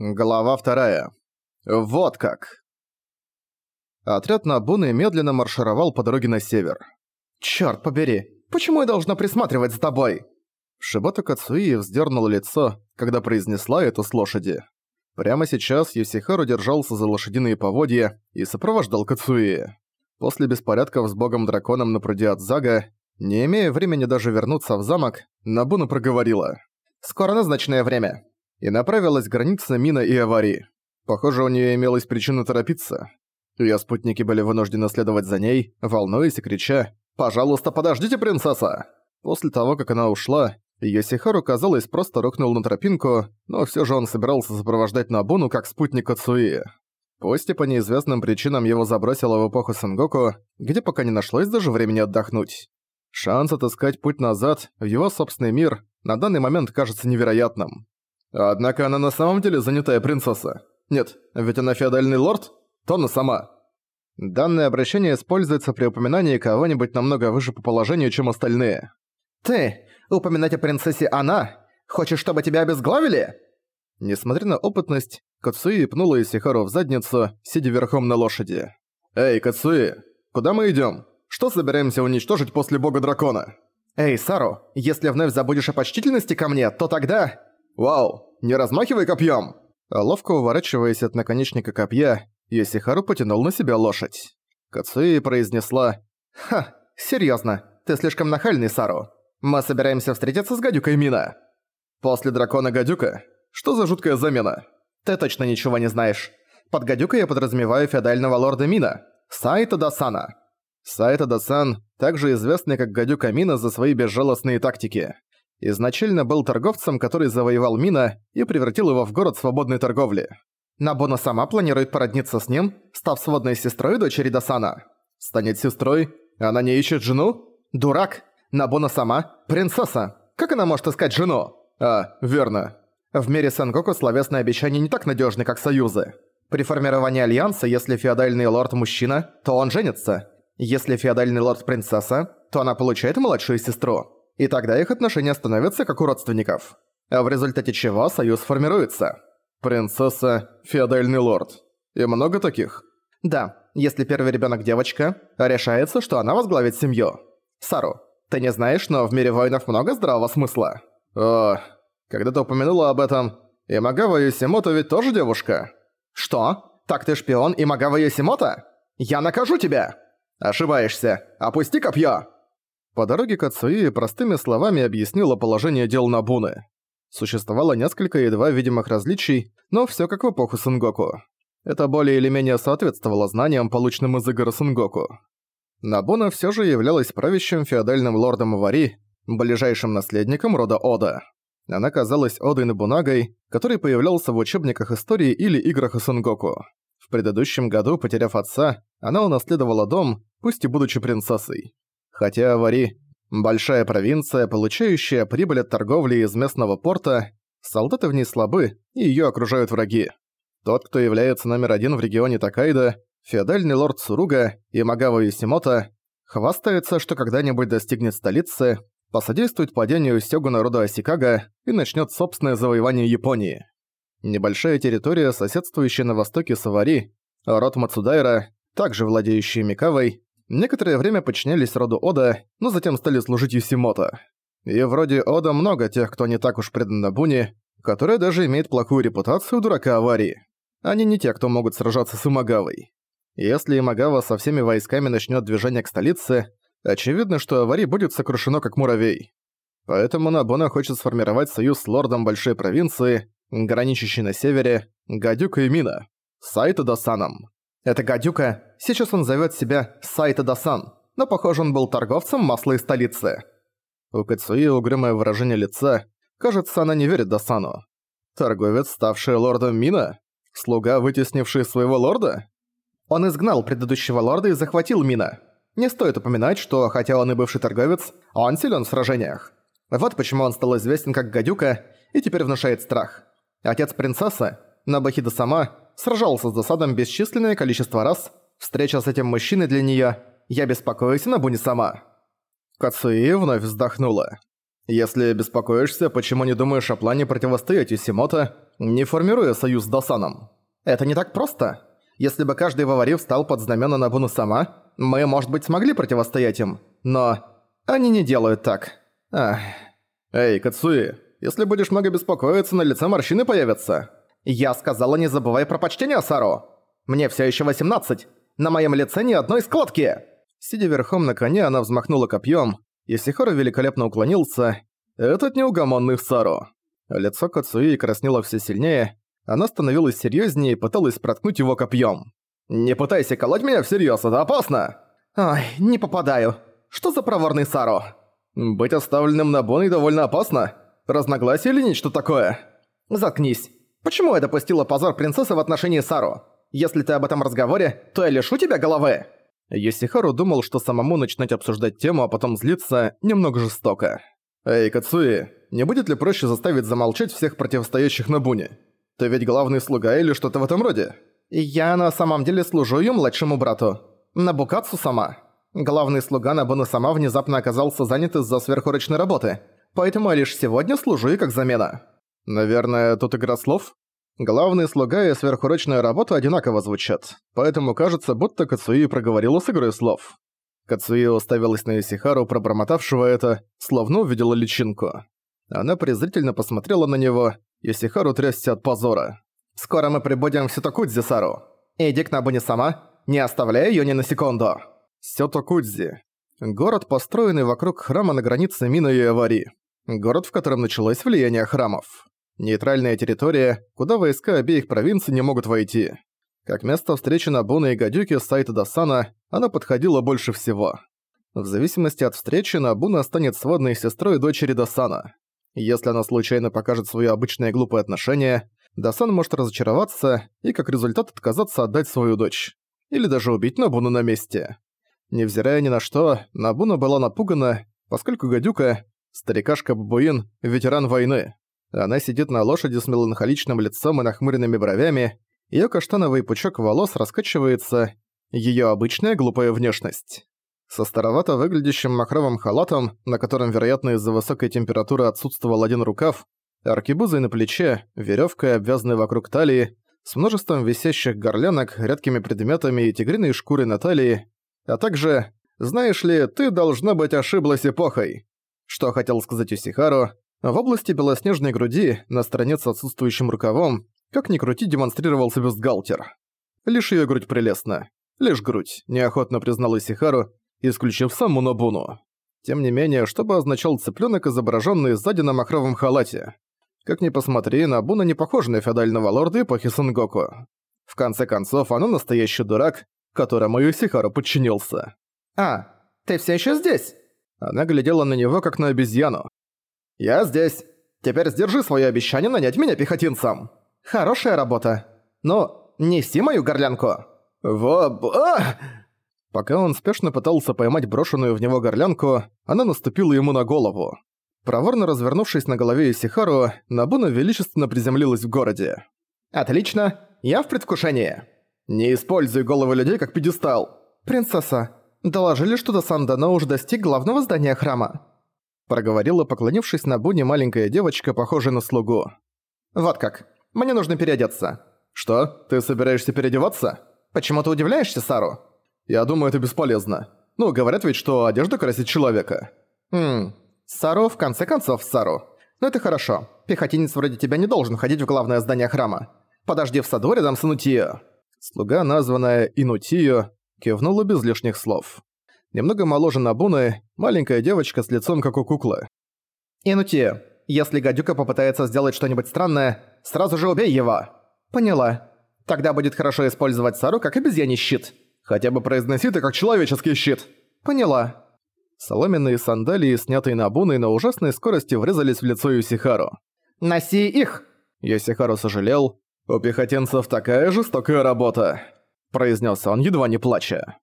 Глава вторая. Вот как. Отряд Набуны медленно маршировал по дороге на север. «Чёрт побери, почему я должна присматривать за тобой?» Шибота Кацуи вздернула лицо, когда произнесла это с лошади. Прямо сейчас Юсихару держался за лошадиные поводья и сопровождал Кацуи. После беспорядков с богом-драконом на пруде Адзага, не имея времени даже вернуться в замок, Набуна проговорила. «Скоро назначенное время и направилась к границе мина и аварии. Похоже, у нее имелась причина торопиться. Ее спутники были вынуждены следовать за ней, волнуясь и крича «Пожалуйста, подождите, принцесса!». После того, как она ушла, Йосихару, казалось, просто рухнул на тропинку, но все же он собирался сопровождать Набуну как спутника Цуи. Пусть и по неизвестным причинам его забросило в эпоху Сенгоку, где пока не нашлось даже времени отдохнуть. Шанс отыскать путь назад в его собственный мир на данный момент кажется невероятным. Однако она на самом деле занятая принцесса. Нет, ведь она феодальный лорд, то она сама. Данное обращение используется при упоминании кого-нибудь намного выше по положению, чем остальные. «Ты, упоминать о принцессе она? Хочешь, чтобы тебя обезглавили?» Несмотря на опытность, Кацуи пнула Исихару в задницу, сидя верхом на лошади. «Эй, Кацуи, куда мы идём? Что собираемся уничтожить после бога дракона?» «Эй, Сару, если вновь забудешь о почтительности ко мне, то тогда...» «Вау, не размахивай копьем!» Ловко уворачиваясь от наконечника копья, Йосихару потянул на себя лошадь. Кацуи произнесла «Ха, серьезно, ты слишком нахальный, Сару. Мы собираемся встретиться с гадюкой Мина». «После дракона гадюка? Что за жуткая замена?» «Ты точно ничего не знаешь. Под гадюкой я подразумеваю феодального лорда Мина, Сайта Дасана». Сайта Дасан, также известный как гадюка Мина за свои безжалостные тактики изначально был торговцем, который завоевал Мина и превратил его в город свободной торговли. Набуна сама планирует породниться с ним, став сводной сестрой дочери Дасана. Станет сестрой? Она не ищет жену? Дурак! Набуна сама – принцесса. Как она может искать жену? А, верно. В мире Сенгоку словесные обещания не так надежны, как союзы. При формировании альянса, если феодальный лорд мужчина, то он женится. Если феодальный лорд принцесса, то она получает младшую сестру и тогда их отношения становятся как у родственников. А в результате чего союз формируется. Принцесса, феодальный лорд. И много таких? Да, если первый ребенок девочка, решается, что она возглавит семью. Сару, ты не знаешь, но в мире воинов много здравого смысла. О, когда ты упомянула об этом, Имагава Юсимото ведь тоже девушка. Что? Так ты шпион Имагава Юсимото? Я накажу тебя! Ошибаешься. Опусти копье! По дороге к Ацуи простыми словами объяснила положение дел Набуны. Существовало несколько едва видимых различий, но всё как в эпоху Сенгоку. Это более или менее соответствовало знаниям, полученным из игр Сенгоку. Набуна всё же являлась правящим феодальным лордом Авари, ближайшим наследником рода Ода. Она казалась Одой Набунагой, который появлялся в учебниках истории или играх Сенгоку. В предыдущем году, потеряв отца, она унаследовала дом, пусть и будучи принцессой. Хотя Авари – большая провинция, получающая прибыль от торговли из местного порта, солдаты в ней слабы, и её окружают враги. Тот, кто является номер один в регионе Такайда, феодальный лорд Суруга и Магава Юсимото, хвастается, что когда-нибудь достигнет столицы, посодействует падению сёгуна рода Осикага и начнёт собственное завоевание Японии. Небольшая территория, соседствующая на востоке с Авари, род Мацудайра, также владеющий Микавой, Некоторое время подчинялись роду Ода, но затем стали служить Юсимото. И вроде Ода много тех, кто не так уж предан Набуне, которая даже имеет плохую репутацию дурака аварии. Они не те, кто могут сражаться с Имагавой. Если Имагава со всеми войсками начнет движение к столице, очевидно, что аварий будет сокрушено как муравей. Поэтому Набуна хочет сформировать союз с лордом большой провинции, граничащей на севере, Гадюка и Мина, Сайта Досаном. Это гадюка, сейчас он зовет себя Сайта Дасан, но похоже он был торговцем масла из столицы. У Кацуи угрюмое выражение лица, кажется, она не верит Дасану. Торговец, ставший лордом Мина? Слуга, вытеснивший своего лорда? Он изгнал предыдущего лорда и захватил Мина. Не стоит упоминать, что, хотя он и бывший торговец, он силен в сражениях. Вот почему он стал известен как гадюка и теперь внушает страх. Отец принцессы, Набахида сама, сражался с досадом бесчисленное количество раз. Встреча с этим мужчиной для неё «Я беспокоюсь на Буни сама». Кацуи вновь вздохнула. «Если беспокоишься, почему не думаешь о плане противостоять Юсимото? не формируя союз с Досаном. Это не так просто. Если бы каждый Вавари встал под знамена Набуны сама, мы, может быть, смогли противостоять им. Но они не делают так. Ах. Эй, Кацуи, если будешь много беспокоиться, на лице морщины появятся. Я сказала, не забывай про почтение, Саро. Мне все еще 18. На моем лице ни одной складки. Сидя верхом на коне, она взмахнула копьем. Исихара великолепно уклонился. Этот неугомонный Саро. Лицо Кацуи краснело все сильнее. Она становилась серьезнее и пыталась проткнуть его копьем. «Не пытайся колоть меня всерьез, это опасно!» «Ай, не попадаю. Что за проворный Саро?» «Быть оставленным на Боной довольно опасно. Разногласие или нечто такое?» «Заткнись. Почему я допустила позор принцессы в отношении Саро? Если ты об этом разговоре, то я лишу тебя головы!» Йосихару думал, что самому начинать обсуждать тему, а потом злиться, немного жестоко. «Эй, Кацуи, не будет ли проще заставить замолчать всех противостоящих на Буне? Ты ведь главный слуга или что-то в этом роде?» «Я на самом деле служу ее младшему брату. Набукацу сама. Главный слуга Набуны сама внезапно оказался занят из-за сверхурочной работы, поэтому я лишь сегодня служу и как замена». «Наверное, тут игра слов?» Главный слуга и сверхурочная работа одинаково звучат, поэтому кажется, будто Кацуи проговорила с игрой слов. Кацуи уставилась на Исихару, пробормотавшего это, словно увидела личинку. Она презрительно посмотрела на него, Исихару трясся от позора. «Скоро мы прибудем в Сютокудзи, Сару. Иди к Набуне сама, не оставляй её ни на секунду». Сютокудзи. Город, построенный вокруг храма на границе Мина и Авари. Город, в котором началось влияние храмов. Нейтральная территория, куда войска обеих провинций не могут войти. Как место встречи Набуна и Гадюки с сайта Досана, она подходила больше всего. В зависимости от встречи Набуна станет сводной сестрой дочери Досана. Если она случайно покажет своё обычное глупое отношение, Дасан может разочароваться и как результат отказаться отдать свою дочь. Или даже убить Набуну на месте. Невзирая ни на что, Набуна была напугана, поскольку Гадюка – старикашка-бабуин, ветеран войны. Она сидит на лошади с меланхоличным лицом и нахмуренными бровями, её каштановый пучок волос раскачивается, её обычная глупая внешность. Со старовато выглядящим махровым халатом, на котором, вероятно, из-за высокой температуры отсутствовал один рукав, аркебузой на плече, верёвкой, обвязанной вокруг талии, с множеством висящих горлянок, редкими предметами и тигриной шкурой на талии, а также «Знаешь ли, ты, должна быть, ошиблась эпохой». Что хотел сказать Усихару, в области белоснежной груди, на стороне с отсутствующим рукавом, как ни крути, демонстрировался бюстгальтер. Лишь её грудь прелестна. Лишь грудь, неохотно признал Исихару, исключив саму Нобуну. Тем не менее, что бы означал цыплёнок, изображённый сзади на махровом халате? Как ни посмотри, Набуна не похожа на феодального лорда эпохи Сангоку. В конце концов, она настоящий дурак, которому Исихару подчинился. «А, ты всё ещё здесь?» Она глядела на него, как на обезьяну. «Я здесь. Теперь сдержи свое обещание нанять меня пехотинцем. Хорошая работа. Но неси мою горлянку». «Во... а!» Пока он спешно пытался поймать брошенную в него горлянку, она наступила ему на голову. Проворно развернувшись на голове Исихару, Набуна величественно приземлилась в городе. «Отлично, я в предвкушении. Не используй головы людей как пьедестал». «Принцесса, доложили, что до Сандана уже достиг главного здания храма проговорила, поклонившись на Буне маленькая девочка, похожая на слугу. «Вот как. Мне нужно переодеться». «Что? Ты собираешься переодеваться?» «Почему ты удивляешься, Сару?» «Я думаю, это бесполезно. Ну, говорят ведь, что одежда красит человека». «Хм... Сару, в конце концов, Сару. Ну это хорошо. Пехотинец вроде тебя не должен ходить в главное здание храма. Подожди в саду рядом с Инутио». Слуга, названная Инутио, кивнула без лишних слов немного моложе Набуны, маленькая девочка с лицом как у куклы. «Инути, если гадюка попытается сделать что-нибудь странное, сразу же убей его!» «Поняла. Тогда будет хорошо использовать Сару как обезьяний щит. Хотя бы произноси ты как человеческий щит!» «Поняла». Соломенные сандалии, снятые Набуной на ужасной скорости, врезались в лицо Юсихару. «Носи их!» Юсихару сожалел. «У пехотинцев такая жестокая работа», — произнес он, едва не плача.